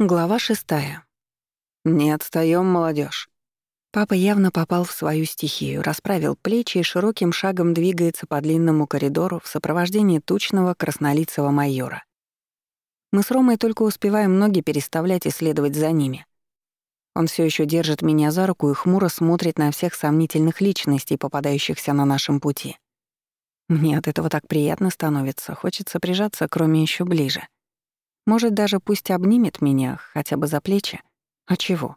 Глава шестая. «Не отстаём, молодежь. Папа явно попал в свою стихию, расправил плечи и широким шагом двигается по длинному коридору в сопровождении тучного краснолицего майора. Мы с Ромой только успеваем ноги переставлять и следовать за ними. Он все еще держит меня за руку и хмуро смотрит на всех сомнительных личностей, попадающихся на нашем пути. Мне от этого так приятно становится, хочется прижаться, кроме еще ближе — может, даже пусть обнимет меня, хотя бы за плечи. А чего?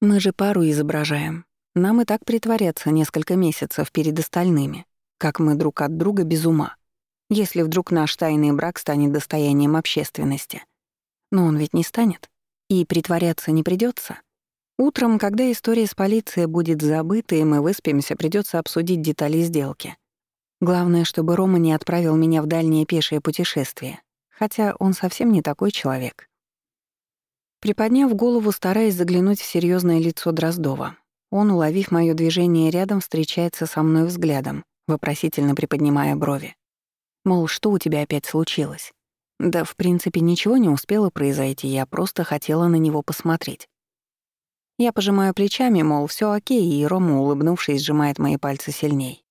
Мы же пару изображаем. Нам и так притворяться несколько месяцев перед остальными, как мы друг от друга без ума. Если вдруг наш тайный брак станет достоянием общественности. Но он ведь не станет. И притворяться не придется. Утром, когда история с полицией будет забыта и мы выспимся, придется обсудить детали сделки. Главное, чтобы Рома не отправил меня в дальнее пешее путешествие, хотя он совсем не такой человек. Приподняв голову, стараясь заглянуть в серьезное лицо Дроздова, он, уловив моё движение рядом, встречается со мной взглядом, вопросительно приподнимая брови. Мол, что у тебя опять случилось? Да, в принципе, ничего не успело произойти, я просто хотела на него посмотреть. Я пожимаю плечами, мол, все окей, и Рома, улыбнувшись, сжимает мои пальцы сильней.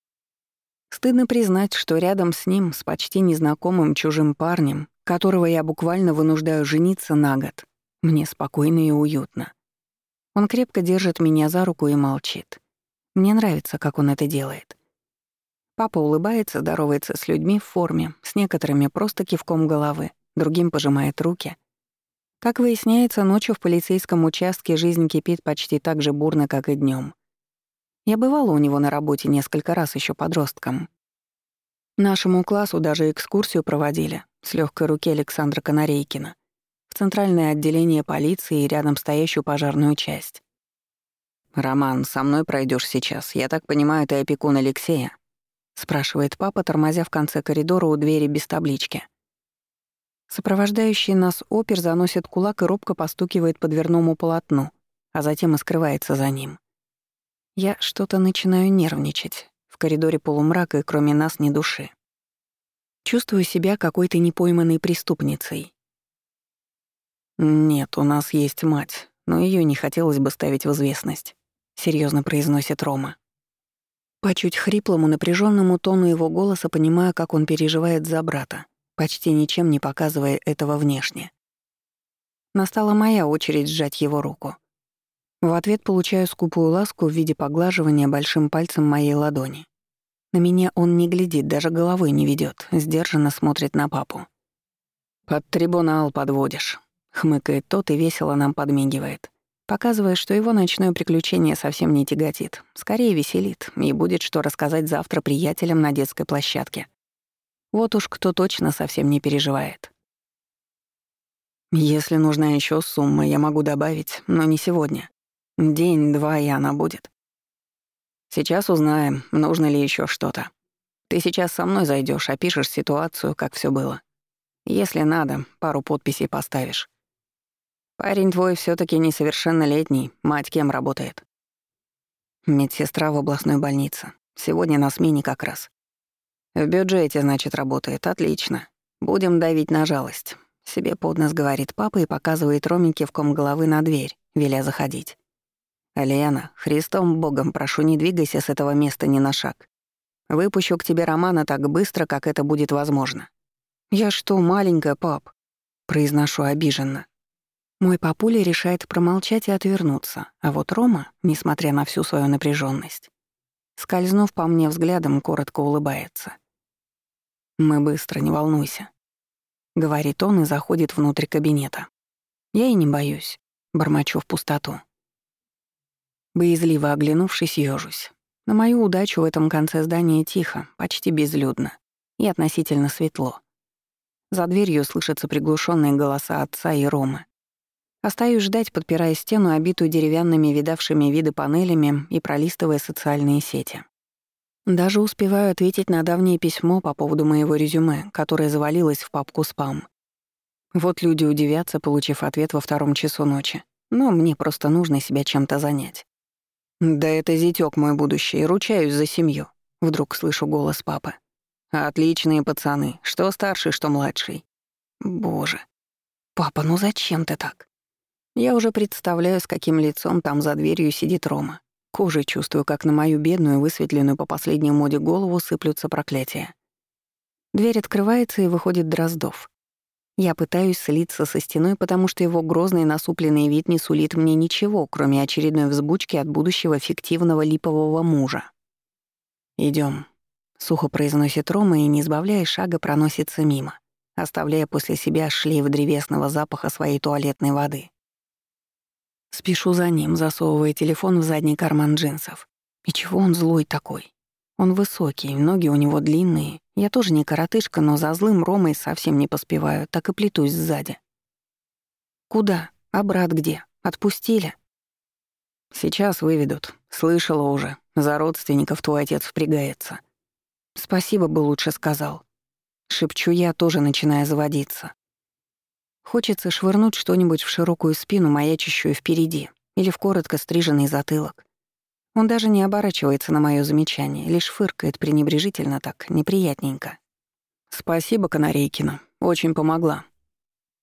Стыдно признать, что рядом с ним, с почти незнакомым чужим парнем, которого я буквально вынуждаю жениться на год. Мне спокойно и уютно. Он крепко держит меня за руку и молчит. Мне нравится, как он это делает. Папа улыбается, здоровается с людьми в форме, с некоторыми просто кивком головы, другим пожимает руки. Как выясняется, ночью в полицейском участке жизнь кипит почти так же бурно, как и днем. Я бывала у него на работе несколько раз еще подростком. Нашему классу даже экскурсию проводили, с легкой руки Александра Конорейкина в центральное отделение полиции и рядом стоящую пожарную часть. «Роман, со мной пройдешь сейчас. Я так понимаю, ты опекун Алексея?» — спрашивает папа, тормозя в конце коридора у двери без таблички. Сопровождающий нас опер заносит кулак и робко постукивает по дверному полотну, а затем и скрывается за ним. Я что-то начинаю нервничать. В коридоре полумрак, и кроме нас ни души. Чувствую себя какой-то непойманной преступницей. «Нет, у нас есть мать, но ее не хотелось бы ставить в известность», — серьезно произносит Рома. По чуть хриплому, напряженному тону его голоса понимаю, как он переживает за брата, почти ничем не показывая этого внешне. Настала моя очередь сжать его руку. В ответ получаю скупую ласку в виде поглаживания большим пальцем моей ладони. На меня он не глядит, даже головой не ведет, сдержанно смотрит на папу. «Под трибунал подводишь», — хмыкает тот и весело нам подмигивает, показывая, что его ночное приключение совсем не тяготит, скорее веселит, и будет что рассказать завтра приятелям на детской площадке. Вот уж кто точно совсем не переживает. Если нужна еще сумма, я могу добавить, но не сегодня. День-два, и она будет. Сейчас узнаем, нужно ли еще что-то. Ты сейчас со мной зайдешь, опишешь ситуацию, как все было. Если надо, пару подписей поставишь. Парень твой все таки несовершеннолетний, мать кем работает? Медсестра в областной больнице. Сегодня на смене как раз. В бюджете, значит, работает. Отлично. Будем давить на жалость. Себе под нос говорит папа и показывает Роме ком головы на дверь, веля заходить. «Лена, Христом Богом прошу, не двигайся с этого места ни на шаг. Выпущу к тебе Романа так быстро, как это будет возможно». «Я что, маленькая, пап?» — произношу обиженно. Мой папуля решает промолчать и отвернуться, а вот Рома, несмотря на всю свою напряженность, скользнув по мне взглядом, коротко улыбается. «Мы быстро, не волнуйся», — говорит он и заходит внутрь кабинета. Я и не боюсь, бормочу в пустоту. Боязливо оглянувшись, ёжусь. На мою удачу в этом конце здания тихо, почти безлюдно и относительно светло. За дверью слышатся приглушенные голоса отца и Ромы. Остаюсь ждать, подпирая стену, обитую деревянными видавшими виды панелями и пролистывая социальные сети. Даже успеваю ответить на давнее письмо по поводу моего резюме, которое завалилось в папку «Спам». Вот люди удивятся, получив ответ во втором часу ночи. Но мне просто нужно себя чем-то занять. «Да это зятёк мой будущий, ручаюсь за семью», — вдруг слышу голос папы. «Отличные пацаны, что старший, что младший». «Боже. Папа, ну зачем ты так?» Я уже представляю, с каким лицом там за дверью сидит Рома. Кожей чувствую, как на мою бедную, высветленную по последней моде голову сыплются проклятия. Дверь открывается, и выходит Дроздов. Я пытаюсь слиться со стеной, потому что его грозный насупленный вид не сулит мне ничего, кроме очередной взбучки от будущего фиктивного липового мужа. Идем, сухо произносит Рома и, не сбавляя шага, проносится мимо, оставляя после себя шлейф древесного запаха своей туалетной воды. Спешу за ним, засовывая телефон в задний карман джинсов. И чего он злой такой? Он высокий, ноги у него длинные. Я тоже не коротышка, но за злым Ромой совсем не поспеваю, так и плетусь сзади. «Куда? А брат где? Отпустили?» «Сейчас выведут. Слышала уже. За родственников твой отец впрягается». «Спасибо бы лучше сказал». Шепчу я, тоже начиная заводиться. Хочется швырнуть что-нибудь в широкую спину, маячащую впереди, или в коротко стриженный затылок. Он даже не оборачивается на моё замечание, лишь фыркает пренебрежительно так, неприятненько. «Спасибо, Канарейкина, очень помогла».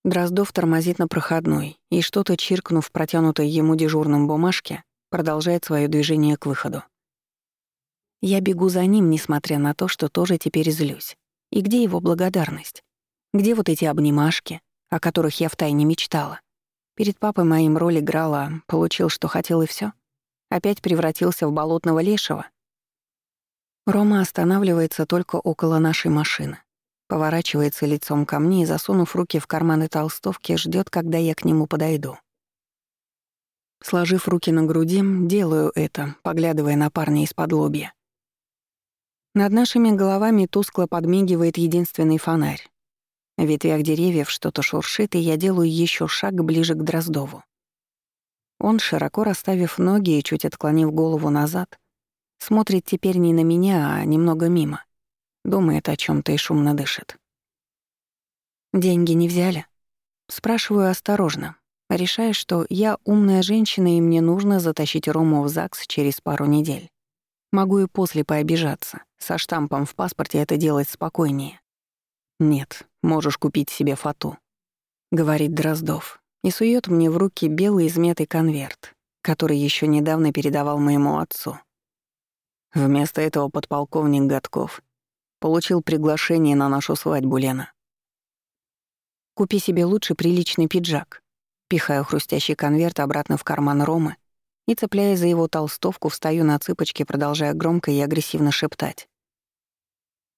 Дроздов тормозит на проходной и, что-то чиркнув протянутой ему дежурном бумажке, продолжает своё движение к выходу. Я бегу за ним, несмотря на то, что тоже теперь злюсь. И где его благодарность? Где вот эти обнимашки, о которых я втайне мечтала. Перед папой моим роль играла, получил, что хотел и все. Опять превратился в болотного лешего. Рома останавливается только около нашей машины. Поворачивается лицом ко мне и, засунув руки в карманы толстовки, ждет, когда я к нему подойду. Сложив руки на груди, делаю это, поглядывая на парня из-под лобья. Над нашими головами тускло подмигивает единственный фонарь. В ветвях деревьев что-то шуршит, и я делаю еще шаг ближе к Дроздову. Он, широко расставив ноги и чуть отклонив голову назад, смотрит теперь не на меня, а немного мимо. Думает о чем то и шумно дышит. «Деньги не взяли?» Спрашиваю осторожно, решая, что я умная женщина, и мне нужно затащить Рому в ЗАГС через пару недель. Могу и после пообижаться. Со штампом в паспорте это делать спокойнее. «Нет, можешь купить себе фату», — говорит Дроздов и сует мне в руки белый измятый конверт, который еще недавно передавал моему отцу. Вместо этого подполковник Годков получил приглашение на нашу свадьбу Лена. «Купи себе лучше приличный пиджак», пихаю хрустящий конверт обратно в карман Ромы и, цепляясь за его толстовку, встаю на цыпочки, продолжая громко и агрессивно шептать.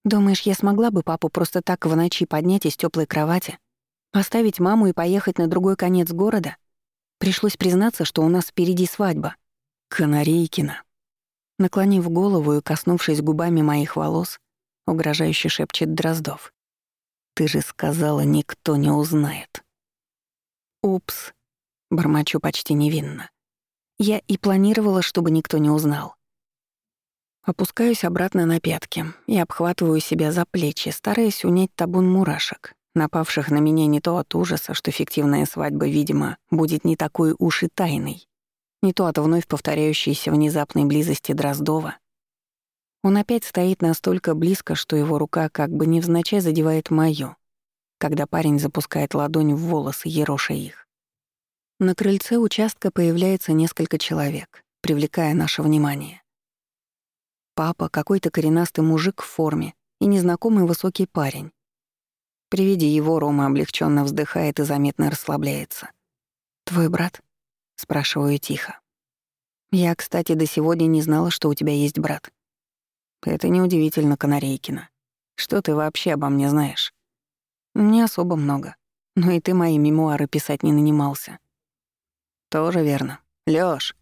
Думаешь, я смогла бы папу просто так в ночи поднять из теплой кровати, поставить маму и поехать на другой конец города? Пришлось признаться, что у нас впереди свадьба. Канарейкина. Наклонив голову и коснувшись губами моих волос, угрожающе шепчет Дроздов. «Ты же сказала, никто не узнает». «Упс», — бормочу почти невинно. Я и планировала, чтобы никто не узнал. Опускаюсь обратно на пятки и обхватываю себя за плечи, стараясь унять табун мурашек, напавших на меня не то от ужаса, что фиктивная свадьба, видимо, будет не такой уж и тайной, не то от вновь повторяющейся внезапной близости Дроздова. Он опять стоит настолько близко, что его рука как бы невзначай задевает мою, когда парень запускает ладонь в волосы, ероша их. На крыльце участка появляется несколько человек, привлекая наше внимание папа, какой-то коренастый мужик в форме и незнакомый высокий парень. При виде его Рома облегченно вздыхает и заметно расслабляется. «Твой брат?» — спрашиваю тихо. «Я, кстати, до сегодня не знала, что у тебя есть брат». «Это неудивительно, Канарейкина. Что ты вообще обо мне знаешь?» «Не особо много. Но и ты мои мемуары писать не нанимался». «Тоже верно. Лёш!»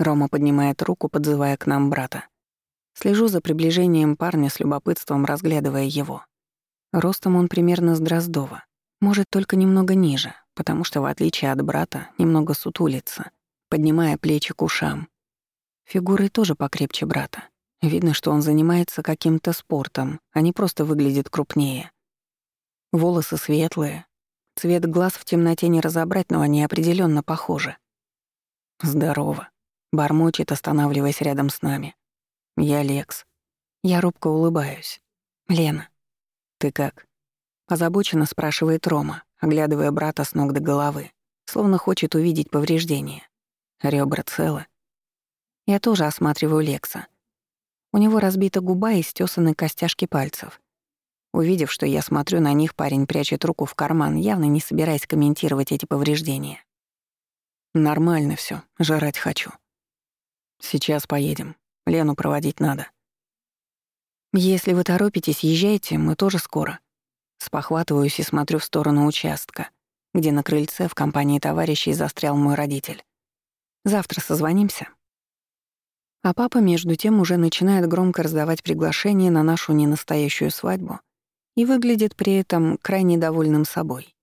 Рома поднимает руку, подзывая к нам брата. Слежу за приближением парня с любопытством, разглядывая его. Ростом он примерно с Дроздова. Может, только немного ниже, потому что, в отличие от брата, немного сутулится, поднимая плечи к ушам. Фигурой тоже покрепче брата. Видно, что он занимается каким-то спортом, а не просто выглядит крупнее. Волосы светлые. Цвет глаз в темноте не разобрать, но они определенно похожи. Здорово. Бормочет, останавливаясь рядом с нами. «Я Лекс». Я робко улыбаюсь. «Лена, ты как?» Озабоченно спрашивает Рома, оглядывая брата с ног до головы, словно хочет увидеть повреждения. Ребра целы. Я тоже осматриваю Лекса. У него разбита губа и стёсаны костяшки пальцев. Увидев, что я смотрю на них, парень прячет руку в карман, явно не собираясь комментировать эти повреждения. Нормально всё, жрать хочу. Сейчас поедем. Лену проводить надо. Если вы торопитесь, езжайте, мы тоже скоро. Спохватываюсь и смотрю в сторону участка, где на крыльце в компании товарищей застрял мой родитель. Завтра созвонимся. А папа, между тем, уже начинает громко раздавать приглашение на нашу ненастоящую свадьбу и выглядит при этом крайне довольным собой.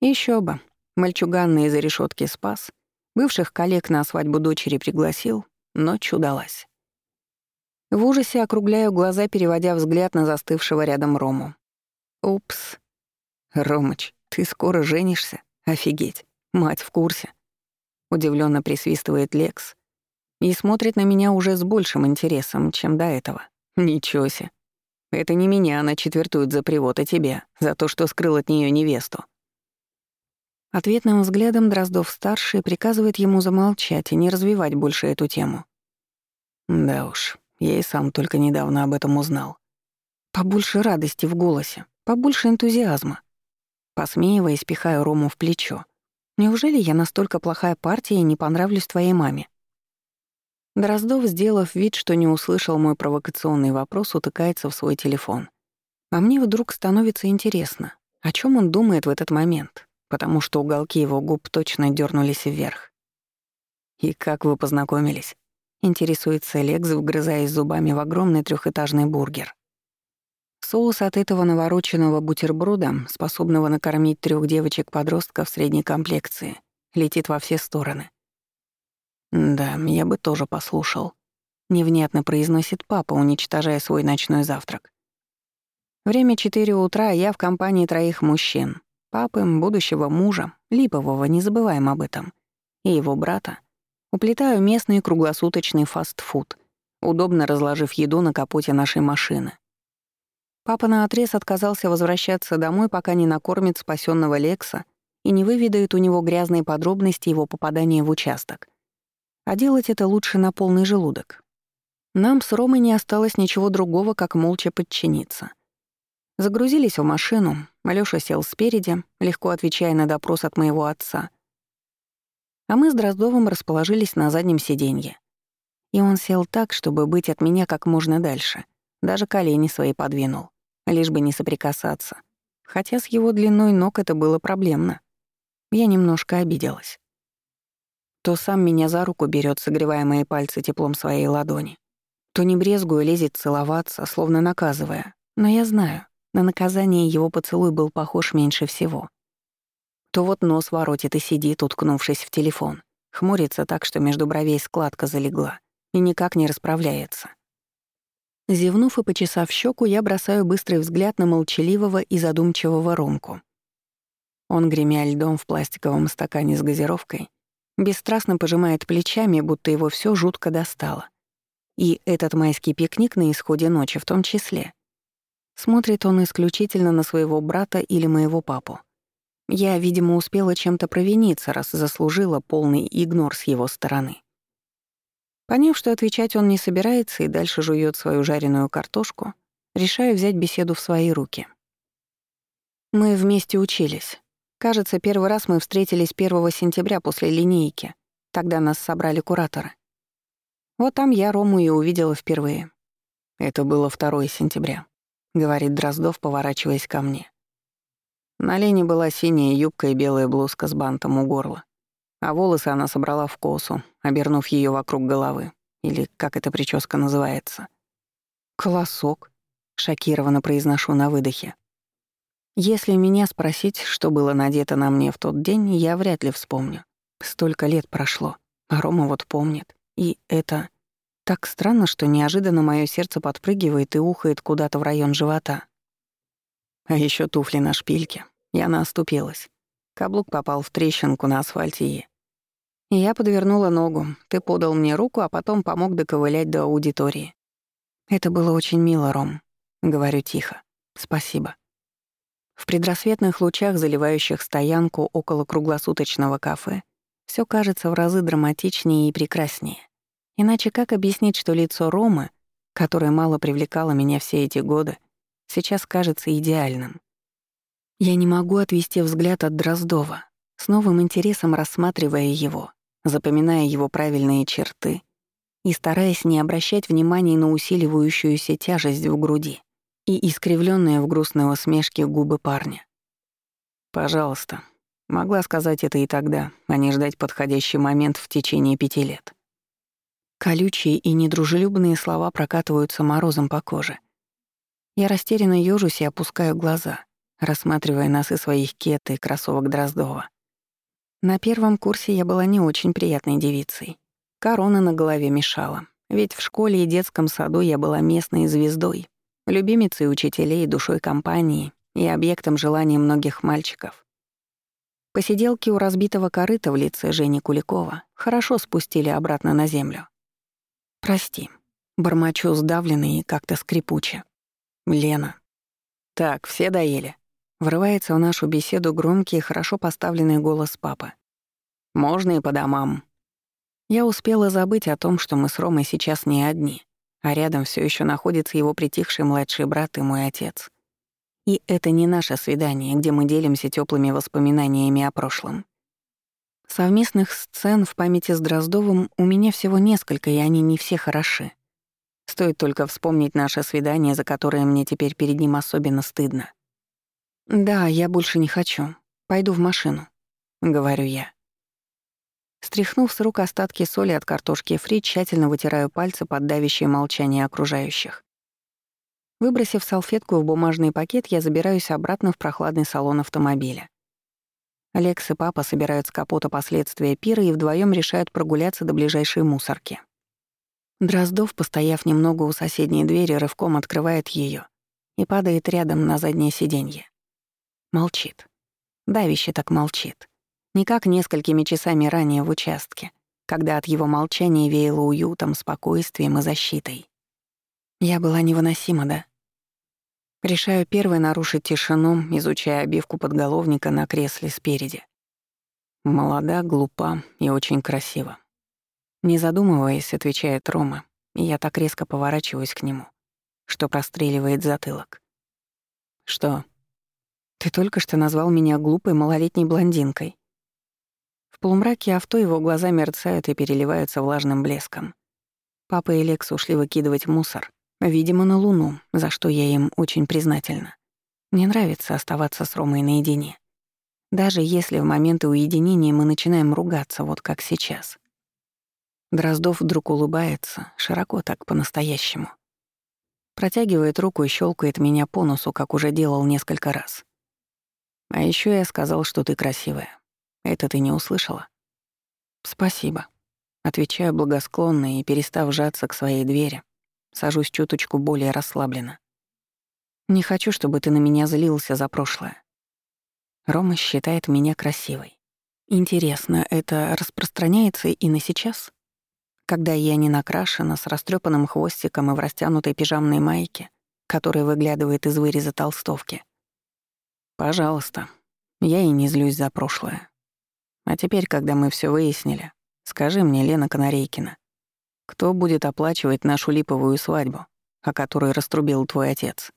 Еще бы, мальчуганный из-за решетки спас, бывших коллег на свадьбу дочери пригласил, но чудалась. В ужасе округляю глаза, переводя взгляд на застывшего рядом Рому. Упс. Ромыч, ты скоро женишься? Офигеть. Мать в курсе. Удивленно присвистывает Лекс и смотрит на меня уже с большим интересом, чем до этого. Ничего себе. Это не меня она четвертует за привод, а тебя, за то, что скрыл от нее невесту. Ответным взглядом Дроздов-старший приказывает ему замолчать и не развивать больше эту тему. Да уж, я и сам только недавно об этом узнал. Побольше радости в голосе, Побольше энтузиазма. Посмеиваясь, пихаю Рому в плечо. Неужели я настолько плохая партия и не понравлюсь твоей маме? Дроздов, сделав вид, что не услышал мой провокационный вопрос, утыкается в свой телефон. А мне вдруг становится интересно, о чем он думает в этот момент, потому что уголки его губ точно дернулись вверх. «И как вы познакомились?» — интересуется Лекс, вгрызаясь зубами в огромный трехэтажный бургер. Соус от этого навороченного бутерброда, способного накормить трех девочек-подростков средней комплекции, летит во все стороны. «Да, я бы тоже послушал», — невнятно произносит папа, уничтожая свой ночной завтрак. Время четыре утра, я в компании троих мужчин. Папы, будущего мужа, Липового, не забываем об этом, и его брата. Уплетаю местный круглосуточный фастфуд, удобно разложив еду на капоте нашей машины. Папа наотрез отказался возвращаться домой, пока не накормит спасенного Лекса и не выведает у него грязные подробности его попадания в участок. А делать это лучше на полный желудок. Нам с Ромой не осталось ничего другого, как молча подчиниться. Загрузились в машину, Алёша сел спереди, легко отвечая на допрос от моего отца. А мы с Дроздовым расположились на заднем сиденье. И он сел так, чтобы быть от меня как можно дальше. Даже колени свои подвинул лишь бы не соприкасаться. Хотя с его длиной ног это было проблемно. Я немножко обиделась. То сам меня за руку берет, согревая мои пальцы теплом своей ладони, то не брезгуя лезет целоваться, словно наказывая. Но я знаю, на наказание его поцелуй был похож меньше всего. То вот нос воротит и сидит, уткнувшись в телефон, хмурится так, что между бровей складка залегла и никак не расправляется. Зевнув и почесав щеку, я бросаю быстрый взгляд на молчаливого и задумчивого Ромку. Он, гремя льдом в пластиковом стакане с газировкой, бесстрастно пожимает плечами, будто его все жутко достало. И этот майский пикник на исходе ночи в том числе. Смотрит он исключительно на своего брата или моего папу. Я, видимо, успела чем-то провиниться, раз заслужила полный игнор с его стороны. Поняв, что отвечать он не собирается и дальше жует свою жареную картошку, решаю взять беседу в свои руки. Мы вместе учились. Кажется, первый раз мы встретились 1 сентября после линейки. Тогда нас собрали кураторы. Вот там я Рому и увидела впервые. Это было 2 сентября, говорит Дроздов, поворачиваясь ко мне. На Лене была синяя юбка и белая блузка с бантом у горла а волосы она собрала в косу, обернув ее вокруг головы, или как эта прическа называется. «Колосок», — шокированно произношу на выдохе. Если меня спросить, что было надето на мне в тот день, я вряд ли вспомню. Столько лет прошло, а Рома вот помнит. И это так странно, что неожиданно мое сердце подпрыгивает и ухает куда-то в район живота. А еще туфли на шпильке. Я наступилась. Каблук попал в трещинку на асфальте и... Я подвернула ногу. Ты подал мне руку, а потом помог доковылять до аудитории. Это было очень мило, Ром. Говорю тихо. Спасибо. В предрассветных лучах, заливающих стоянку около круглосуточного кафе, все кажется в разы драматичнее и прекраснее. Иначе как объяснить, что лицо Ромы, которое мало привлекало меня все эти годы, сейчас кажется идеальным? Я не могу отвести взгляд от Дроздова, с новым интересом рассматривая его, запоминая его правильные черты и стараясь не обращать внимания на усиливающуюся тяжесть в груди и искривленные в грустной усмешке губы парня. «Пожалуйста», могла сказать это и тогда, а не ждать подходящий момент в течение пяти лет. Колючие и недружелюбные слова прокатываются морозом по коже. Я растерянно ёжусь и опускаю глаза, рассматривая носы своих кет и кроссовок Дроздова. На первом курсе я была не очень приятной девицей. Корона на голове мешала, ведь в школе и детском саду я была местной звездой, любимицей учителей, душой компании и объектом желаний многих мальчиков. Посиделки у разбитого корыта в лице Жени Куликова хорошо спустили обратно на землю. «Прости», — бормочу сдавленный и как-то скрипуче. «Лена». «Так, все доели?» Врывается в нашу беседу громкий и хорошо поставленный голос папы. «Можно и по домам». Я успела забыть о том, что мы с Ромой сейчас не одни, а рядом все еще находится его притихший младший брат и мой отец. И это не наше свидание, где мы делимся теплыми воспоминаниями о прошлом. Совместных сцен в памяти с Дроздовым у меня всего несколько, и они не все хороши. Стоит только вспомнить наше свидание, за которое мне теперь перед ним особенно стыдно. «Да, я больше не хочу. Пойду в машину», — говорю я. Стряхнув с рук остатки соли от картошки фри, тщательно вытираю пальцы под давящее молчание окружающих. Выбросив салфетку в бумажный пакет, я забираюсь обратно в прохладный салон автомобиля. Алекс и папа собирают с капота последствия пира и вдвоем решают прогуляться до ближайшей мусорки. Дроздов, постояв немного у соседней двери, рывком открывает ее и падает рядом на заднее сиденье. Молчит. Давище так молчит. Не как несколькими часами ранее в участке, когда от его молчания веяло уютом, спокойствием и защитой. Я была невыносима, да? Решаю первой нарушить тишину, изучая обивку подголовника на кресле спереди. Молода, глупа и очень красиво. Не задумываясь, отвечает Рома, и я так резко поворачиваюсь к нему, что простреливает затылок. «Что? Ты только что назвал меня глупой малолетней блондинкой». В полумраке авто его глаза мерцают и переливаются влажным блеском. Папа и Лекс ушли выкидывать мусор, Видимо, на Луну, за что я им очень признательна. Мне нравится оставаться с Ромой наедине. Даже если в моменты уединения мы начинаем ругаться, вот как сейчас. Дроздов вдруг улыбается, широко так по-настоящему. Протягивает руку и щелкает меня по носу, как уже делал несколько раз. А еще я сказал, что ты красивая. Это ты не услышала? Спасибо. Отвечаю благосклонно и, перестав сжаться к своей двери, Сажусь чуточку более расслабленно. Не хочу, чтобы ты на меня злился за прошлое. Рома считает меня красивой. Интересно, это распространяется и на сейчас? Когда я не накрашена, с растрепанным хвостиком и в растянутой пижамной майке, которая выглядывает из выреза толстовки. Пожалуйста, я и не злюсь за прошлое. А теперь, когда мы все выяснили, скажи мне, Лена Канарейкина, кто будет оплачивать нашу липовую свадьбу, о которой раструбил твой отец?